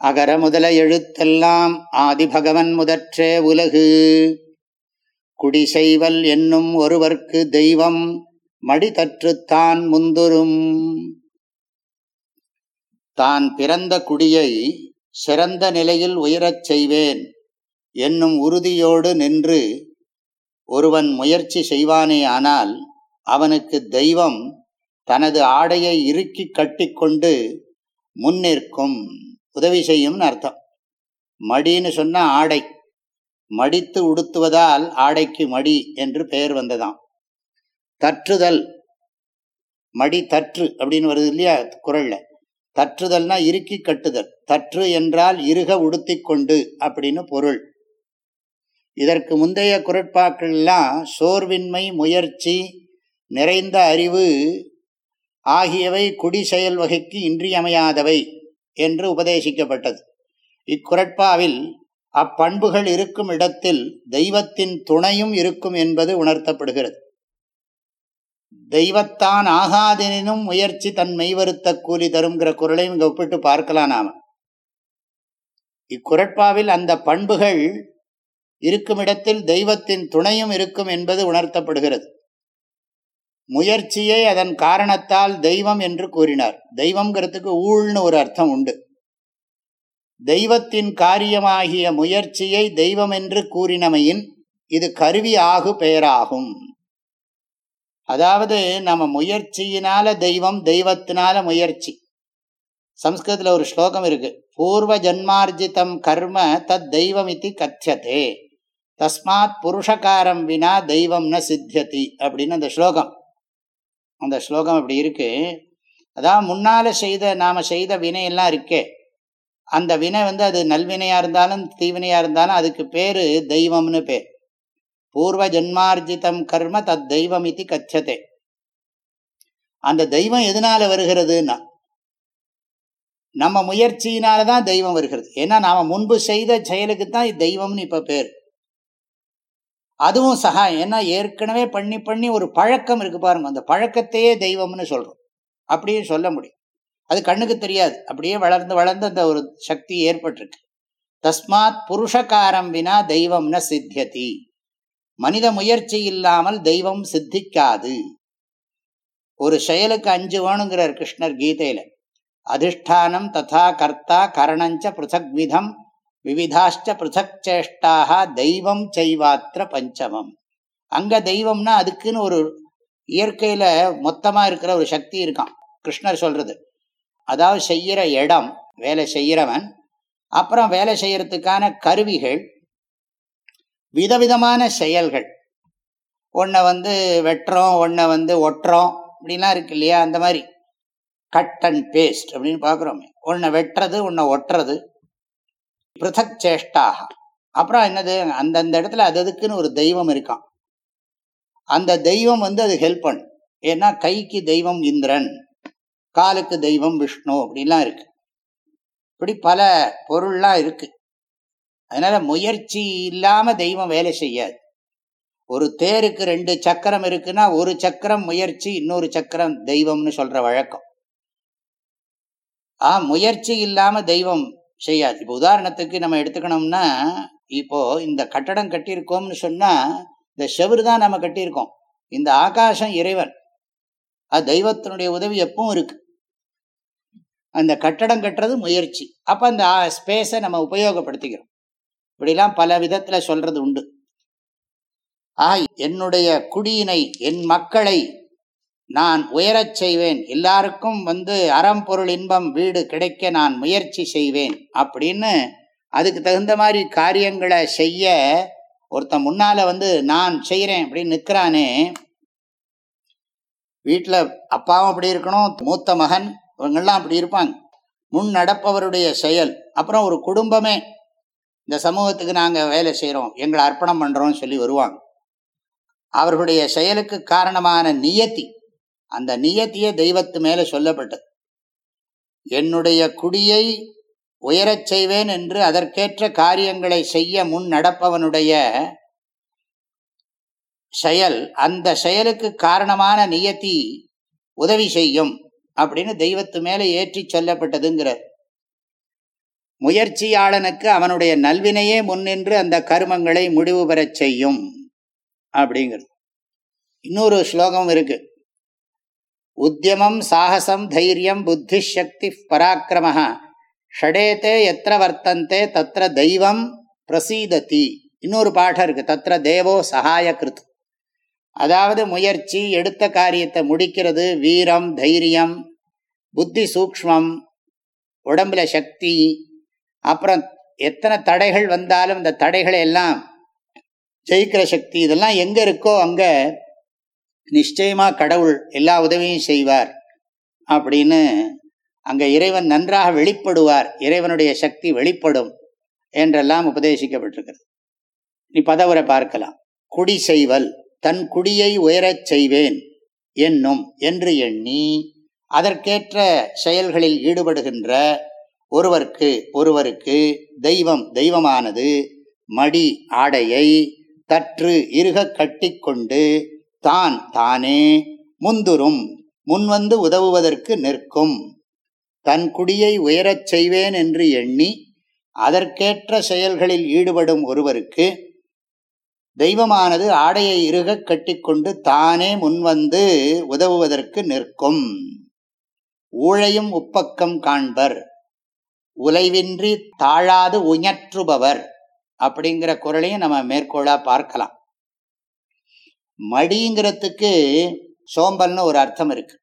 அகர முதல எழுத்தெல்லாம் ஆதிபகவன் முதற்றே உலகு. குடிசெய்வல் என்னும் ஒருவர்க்கு தெய்வம் மடிதற்றுத்தான் முந்துரும் தான் பிறந்த குடியை சிறந்த நிலையில் உயரச் செய்வேன். என்னும் உறுதியோடு நின்று ஒருவன் முயற்சி செய்வானே ஆனால் அவனுக்கு தெய்வம் தனது ஆடையை இறுக்கி கட்டிக்கொண்டு முன்னிற்கும். உதவி செய்யும்னு அர்த்தம். மடின்னு சொன்னால் ஆடை. மடித்து உடுத்துவதால் ஆடைக்கு மடி என்று பெயர் வந்ததாம். தற்றுதல். மடி தற்று அப்படின்னு வருது இல்லையா குரலில். தற்றுதல்னா இறுக்கி கட்டுதல். தற்று என்றால் இருக உடுத்தி கொண்டு அப்படின்னு பொருள். இதற்கு முந்தைய குரட்பாக்கள்லாம் சோர்வின்மை முயற்சி நிறைந்த அறிவு ஆகியவை குடி செயல் வகைக்கு இன்றியமையாதவை. என்று உபதேசிக்கப்பட்டது. இக்குரட்பாவில் அப்பண்புகள் இருக்கும் இடத்தில் தெய்வத்தின் துணையும் இருக்கும் என்பது உணர்த்தப்படுகிறது. தெய்வத்தான் ஆகாதெனினும் முயற்சி தன் மெய்வருத்த கூலி தருங்கிற குரலையும் இங்கே ஒப்பிட்டு பார்க்கலாம் நாம. இக்குரட்பாவில் அந்த பண்புகள் இருக்கும் இடத்தில் தெய்வத்தின் துணையும் இருக்கும் என்பது உணர்த்தப்படுகிறது. முயற்சியை அதன் காரணத்தால் தெய்வம் என்று கூறினார். தெய்வம்ங்கிறதுக்கு ஊழ்னு ஒரு அர்த்தம் உண்டு. தெய்வத்தின் காரியமாகிய முயற்சியை தெய்வம் என்று கூறினமையின் இது கருவி ஆகு பெயராகும். அதாவது நம்ம முயற்சியினால தெய்வம் தெய்வத்தினால முயற்சி. சம்ஸ்கிருதத்தில் ஒரு ஸ்லோகம் இருக்கு. பூர்வ ஜன்மார்ஜிதம் கர்ம தத் தெய்வம் இது கத்தியதே தஸ்மாத் புருஷகாரம் வினா தெய்வம் ந சித்தியதி அப்படின்னு அந்த ஸ்லோகம். அந்த ஸ்லோகம் அப்படி இருக்கு. அதான் முன்னால செய்த நாம செய்த வினையெல்லாம் இருக்கே. அந்த வினை வந்து அது நல்வினையா இருந்தாலும் தீவினையா இருந்தாலும் அதுக்கு பேரு தெய்வம்னு பேர் பூர்வ ஜென்மார்ஜிதம் கர்ம தத் தெய்வம் இது கச்சதே. அந்த தெய்வம் எதனால வருகிறதுன்னா நம்ம முயற்சியினால தான் தெய்வம் வருகிறது. ஏன்னா நாம முன்பு செய்த செயலுக்கு தான் தெய்வம்னு இப்ப பேர். அதுவும் சகாயம் ஏன்னா ஏற்கனவே பண்ணி பண்ணி ஒரு பழக்கம் இருக்கு பாருங்க அந்த பழக்கத்தையே தெய்வம்னு சொல்றோம். அப்படின்னு சொல்ல முடியும். அது கண்ணுக்கு தெரியாது. அப்படியே வளர்ந்து வளர்ந்து அந்த ஒரு சக்தி ஏற்பட்டிருக்கு. தஸ்மாத் புருஷகாரம் வினா தெய்வம் ந சித்தியதி. மனித முயற்சி இல்லாமல் தெய்வம் சித்திக்காது. ஒரு செயலுக்கு அஞ்சு வேணுங்கிறார் கிருஷ்ணர் கீதையில. அதிஷ்டானம் ததா கர்த்தா கரணஞ்ச பிருத்தக் விதம் விவிதாஷ்ட பிருத்தக் சேஷ்டாக தெய்வம் செய்வாத்திர பஞ்சமம். அங்கே தெய்வம்னா அதுக்குன்னு ஒரு இயற்கையில் மொத்தமாக இருக்கிற ஒரு சக்தி இருக்கான் கிருஷ்ணர் சொல்கிறது அதாவது செய்கிற இடம் வேலை செய்கிறவன் அப்புறம் வேலை செய்கிறதுக்கான கருவிகள் விதவிதமான செயல்கள். ஒன்றை வந்து வெட்டுறோம் ஒன்றை வந்து ஒட்டுறோம். அப்படிலாம் இருக்கு இல்லையா? அந்த மாதிரி. கட் அண்ட் பேஸ்ட் அப்படின்னு பார்க்குறோமே. ஒன்றை வெட்டுறது ஒன்றை ஒட்டுறது. பிருத்தக் சேஷ்டாக அப்புறம் என்னது? அந்தந்த இடத்துல அது அதுக்குன்னு ஒரு தெய்வம் இருக்கான். அந்த தெய்வம் வந்து அது ஹெல்ப் பண்ணும் ஏன்னா கைக்கு தெய்வம் இந்திரன் காலுக்கு தெய்வம் விஷ்ணு அப்படிலாம் இருக்கு. இப்படி பல பொருள்லாம் இருக்கு. அதனால முயற்சி இல்லாம தெய்வம் வேலை செய்யாது. ஒரு தேருக்கு ரெண்டு சக்கரம் இருக்குன்னா ஒரு சக்கரம் முயற்சி இன்னொரு சக்கரம் தெய்வம்னு சொல்ற வழக்கம். ஆ முயற்சி இல்லாம தெய்வம் செய்யாது. இப்போ உதாரணத்துக்கு நம்ம எடுத்துக்கணும்னா இப்போ இந்த கட்டடம் கட்டியிருக்கோம்னு சொன்னால் இந்த செவரு தான் நம்ம கட்டியிருக்கோம். இந்த ஆகாசம் இறைவன். அது தெய்வத்தினுடைய உதவி எப்பவும் இருக்கு. அந்த கட்டடம் கட்டுறது முயற்சி. அப்போ அந்த ஸ்பேஸை நம்ம உபயோகப்படுத்திக்கிறோம். இப்படிலாம் பல விதத்தில் சொல்றது உண்டு. ஆ என்னுடைய குடியினை என் மக்களை நான் உயரச் செய்வேன். எல்லாருக்கும் வந்து அறம் பொருள் இன்பம் வீடு கிடைக்க நான் முயற்சி செய்வேன். அப்படின்னு அதுக்கு தகுந்த மாதிரி காரியங்களை செய்ய ஒருத்தன் முன்னால வந்து நான் செய்கிறேன் அப்படின்னு நிற்கிறானே வீட்டில் அப்பாவும் அப்படி இருக்கணும் மூத்த மகன் இவங்கெல்லாம் அப்படி இருப்பாங்க. முன் நடப்பவருடைய செயல். அப்புறம் ஒரு குடும்பமே. இந்த சமூகத்துக்கு நாங்கள் வேலை செய்கிறோம் எங்களை அர்ப்பணம் பண்ணுறோம்னு சொல்லி வருவாங்க. அவர்களுடைய செயலுக்கு காரணமான நியத்தி. அந்த நியத்திய தெய்வத்து மேலே சொல்லப்பட்டது. என்னுடைய குடியை உயரச் செய்வேன் என்று அதற்கேற்ற காரியங்களை செய்ய முன் நடப்பவனுடைய செயல் அந்த செயலுக்கு காரணமான நியத்தி உதவி செய்யும் அப்படின்னு தெய்வத்து மேலே ஏற்றி சொல்லப்பட்டதுங்கிறார். முயற்சியாளனுக்கு அவனுடைய நல்வினையே முன்னின்று அந்த கருமங்களை முடிவு பெறச் செய்யும் அப்படிங்கிறது. இன்னொரு ஸ்லோகம் இருக்கு. உத்தியமம் சாகசம் தைரியம் புத்தி சக்தி பராக்கிரம ஷடேத்தே எத்திர வர்த்தந்தே தத்திர தெய்வம் பிரசீதத்தி இன்னொரு பாடம் இருக்கு. தத்திர தேவோ சகாய கிருத். அதாவது முயற்சி எடுத்த காரியத்தை முடிக்கிறது வீரம் தைரியம் புத்தி சூக்ஷ்மம் உடம்புல சக்தி. அப்புறம் எத்தனை தடைகள் வந்தாலும் இந்த தடைகளை எல்லாம் ஜெயிக்கிற சக்தி. இதெல்லாம் எங்கே இருக்கோ அங்கே நிச்சயமா கடவுள் எல்லா உதவியும் செய்வார் அப்படின்னு அங்கே இறைவன் நன்றாக வெளிப்படுவார் இறைவனுடைய சக்தி வெளிப்படும் என்றெல்லாம் உபதேசிக்கப்பட்டிருக்கிறது. நீ பதவரை பார்க்கலாம். குடி செய்வல் தன் குடியை உயரச் செய்வேன் என்னும் என்று எண்ணி அதற்கேற்ற செயல்களில் ஈடுபடுகின்ற ஒருவருக்கு ஒருவருக்கு தெய்வம் தெய்வமானது மடி ஆடையை தற்று இருக கட்டிக்கொண்டு தான் தானே முந்துரும் முன்வந்து உதவுவதற்கு நிற்கும். தன் குடியை உயரச் செய்வேன் என்று எண்ணி அதற்கேற்ற செயல்களில் ஈடுபடும் ஒருவருக்கு தெய்வமானது ஆடையை இறுக கட்டிக்கொண்டு தானே முன்வந்து உதவுவதற்கு நிற்கும். ஊழையும் உப்பக்கம் காண்பர் உலைவின்றி தாழாது உயற்றுபவர் அப்படிங்கிற குரலையும் நம்ம மேற்கோளாக பார்க்கலாம். மடிங்கிறதுக்கு சோம்பல்னு ஒரு அர்த்தம் இருக்கு.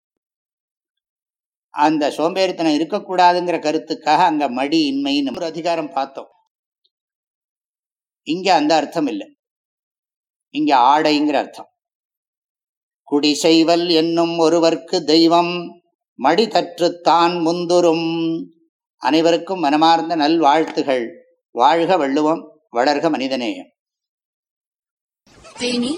அந்த சோம்பேறித்தனம் இருக்கக்கூடாதுங்கிற கருத்துக்காக அங்க மடி இன்மைன்னு ஒரு அதிகாரம் பார்த்தோம். இங்க அந்த அர்த்தம் இல்லை. இங்க ஆடைங்கிற அர்த்தம். குடிசைவல் என்னும் ஒருவர்க்கு தெய்வம் மடி தற்றுத்தான் முந்துரும் அனைவருக்கும் மனமார்ந்த நல்வாழ்த்துகள் வாழ்க வள்ளுவம் வளர்க மனிதநேயம். தேனி